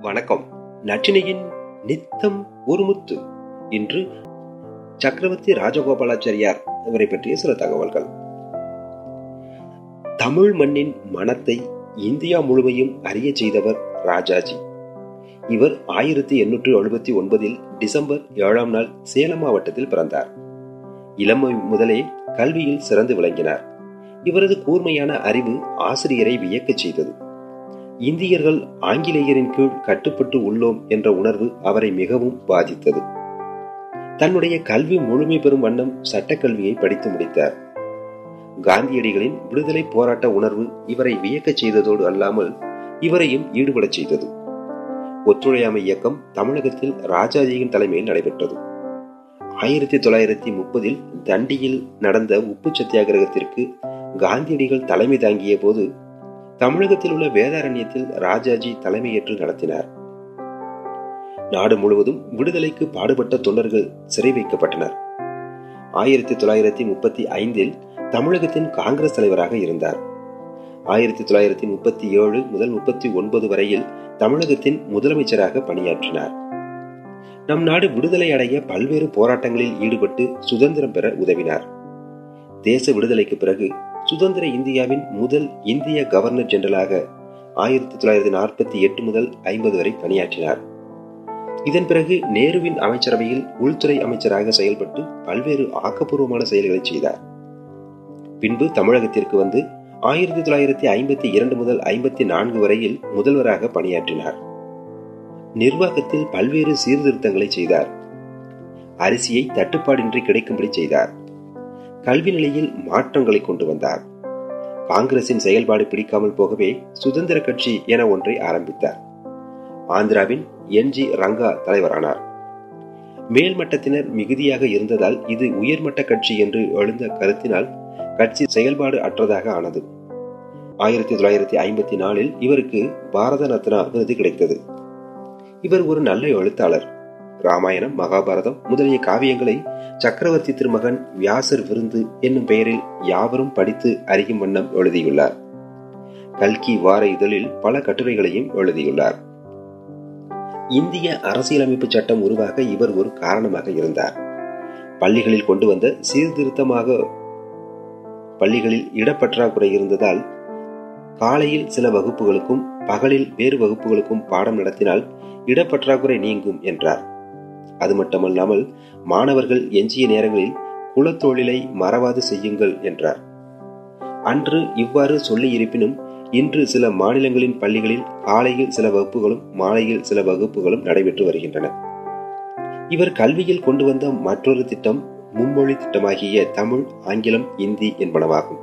வணக்கம். நச்சினையின் நித்தம் ஒரு முத்து. இன்று சக்கரவர்த்தி ராஜகோபாலாச்சாரியார் இவரை பற்றிய சில தகவல்கள். தமிழ் மண்ணின் மனத்தை இந்தியா முழுமையும் அறிய செய்தவர் ராஜாஜி. இவர் ஆயிரத்தி எண்ணூற்று எழுபத்தி ஒன்பதில் டிசம்பர் ஏழாம் நாள் சேலம் மாவட்டத்தில் பிறந்தார். இளமை முதலே கல்வியில் சிறந்து விளங்கினார். இவரது கூர்மையான அறிவு ஆசிரியரை வியக்கச் செய்தது. இந்தியர்கள் ஆங்கிலேயரின் கீழ் கட்டுப்பட்டு உள்ளோம் என்ற உணர்வு அவரை மிகவும் பாதித்தது. தன்னுடைய கல்வி முழுமை பெறும் வண்ணம் சட்டக்கல்வியை படித்து முடித்தார். காந்தியடிகளின் விடுதலை போராட்ட உணர்வு இவரை வியக்கச் செய்ததோடு அல்லாமல் இவரையும் ஈடுபடச் செய்தது. ஒத்துழையாமை இயக்கம் தமிழகத்தில் ராஜாஜியின் தலைமையில் நடைபெற்றது. ஆயிரத்தி தொள்ளாயிரத்தி முப்பதில் தண்டியில் நடந்த உப்பு சத்தியாகிரகத்திற்கு காந்தியடிகள் தலைமை தாங்கிய போது தமிழகத்தில் உள்ள வேதாரண்யத்தில் ராஜாஜி தலைமையேற்று நடத்தினார். நாடு முழுவதும் விடுதலைக்கு பாடுபட்ட தொண்டர்கள் சிறை வைக்கப்பட்டனர். ஆயிரத்தி தொள்ளாயிரத்தி முப்பத்தி ஐந்தில் தமிழகத்தின் காங்கிரஸ் தலைவராக இருந்தார். ஆயிரத்தி தொள்ளாயிரத்தி முப்பத்தி ஏழு முதல் முப்பத்தி ஒன்பது வரையில் தமிழகத்தின் முதலமைச்சராக பணியாற்றினார். நம் நாடு விடுதலை அடைய பல்வேறு போராட்டங்களில் ஈடுபட்டு சுதந்திரம் பெற உதவினார். தேச விடுதலைக்கு பிறகு சுதந்திர இந்தியாவின் முதல் இந்திய கவர்னர் ஜெனரலாக ஆயிரத்தி தொள்ளாயிரத்தி நாற்பத்தி எட்டு முதல் ஐம்பது வரை பணியாற்றினார். இதன் பிறகு நேருவின் அமைச்சரவையில் உள்துறை அமைச்சராக செயல்பட்டு பல்வேறு ஆக்கப்பூர்வமான செயல்களை செய்தார். பின்பு தமிழகத்திற்கு வந்து ஆயிரத்தி தொள்ளாயிரத்தி ஐம்பத்தி இரண்டு முதல் ஐம்பத்தி நான்கு வரையில் முதல்வராக பணியாற்றினார். நிர்வாகத்தில் பல்வேறு சீர்திருத்தங்களை செய்தார். அரிசியை தட்டுப்பாடின்றி கிடைக்கும்படி செய்தார். கல்வி நிலையில் மாற்றங்களை கொண்டு வந்தார். காங்கிரசின் செயல்பாடு பிடிக்காமல் போகவே சுதந்திர கட்சி என ஒன்றை ஆரம்பித்தார். ஆந்திராவின் என். ஜி. ரங்கா தலைவரானார். மேல்மட்டத்தினர் மிகுதியாக இருந்ததால் இது உயர்மட்ட கட்சி என்று எழுந்த கருத்தினால் கட்சி செயல்பாடு அற்றதாக ஆனது. ஆயிரத்தி தொள்ளாயிரத்தி ஐம்பத்தி நாலில் இவருக்கு பாரத ரத்னா விருது கிடைத்தது. இவர் ஒரு நல்ல எழுத்தாளர். ராமாயணம் மகாபாரதம் முதலிய காவியங்களை சக்கரவர்த்தி திருமகன் வியாசர் விருந்து என்னும் பெயரில் யாவரும் படித்து அறியும் வண்ணம் எழுதியுள்ளார். கல்கி வார இதழில் பல கட்டுரைகளையும் எழுதியுள்ளார். இந்திய அரசியலமைப்பு சட்டம் உருவாக இவர் ஒரு காரணமாக இருந்தார். பள்ளிகளில் கொண்டு வந்த சீர்திருத்தமாக பள்ளிகளில் இடப்பற்றாக்குறை இருந்ததால் காலையில் சில வகுப்புகளுக்கும் பகலில் வேறு வகுப்புகளுக்கும் பாடம் நடத்தினால் இடப்பற்றாக்குறை நீங்கும் என்றார். அது மட்டுமல்லாமல் மாணவர்கள் எஞ்சிய நேரங்களில் குலத்தொழிலை மறவாது செய்யுங்கள் என்றார். அன்று இவ்வாறு சொல்லி இருப்பினும் இன்று சில மாநிலங்களின் பள்ளிகளில் காலையில் சில வகுப்புகளும் மாலையில் சில வகுப்புகளும் நடைபெற்று வருகின்றன. இவர் கல்வியில் கொண்டு வந்த மற்றொரு திட்டம் மும்மொழி திட்டமாகிய தமிழ் ஆங்கிலம் இந்தி என்பனவாகும்.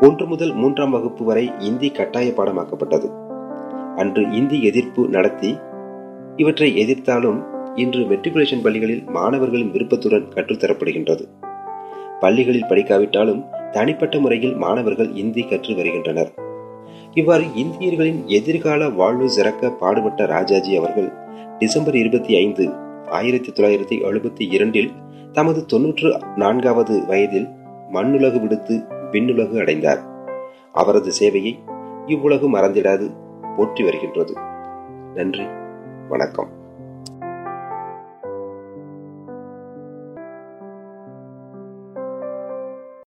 ஒன்று முதல் மூன்றாம் வகுப்பு வரை இந்தி கட்டாய பாடமாக்கப்பட்டது. அன்று இந்தி எதிர்ப்பு நடத்தி இவற்றை எதிர்த்தாலும் இன்று மெட்ரிகுலேஷன் பள்ளிகளில் மாணவர்களின் விருப்பத்துடன் கற்றுத்தரப்படுகின்றது. பள்ளிகளில் படிக்காவிட்டாலும் தனிப்பட்ட முறையில் மாணவர்கள் இந்தி கற்று வருகின்றனர். இவ்வாறு இந்தியர்களின் எதிர்கால வாழ்வு சிறக்க பாடுபட்ட ராஜாஜி அவர்கள் டிசம்பர் இருபத்தி ஐந்து ஆயிரத்தி தொள்ளாயிரத்தி எழுபத்தி இரண்டில் தமது தொன்னூற்று நான்காவது வயதில் மண்ணுலகு விடுத்து விண்ணுலகு அடைந்தார். அவரது சேவையை இவ்வுலகு மறந்திடாது போற்றி வருகின்றது. நன்றி வணக்கம்.